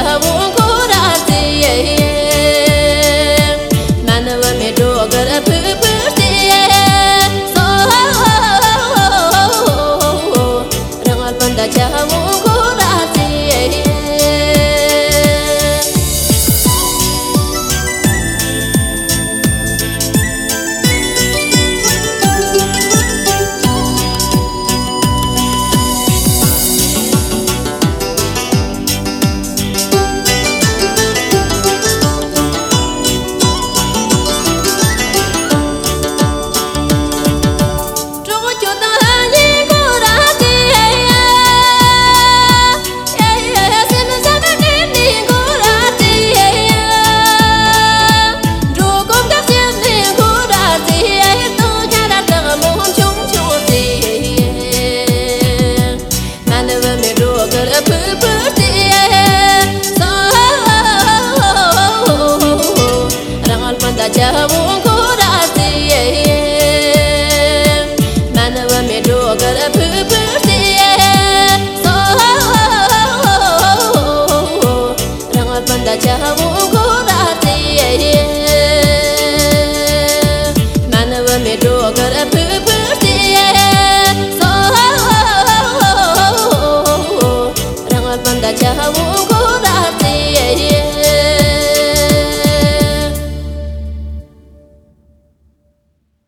ڈаға Ұұң құрар дзиен jabungku rati yeah, yeah.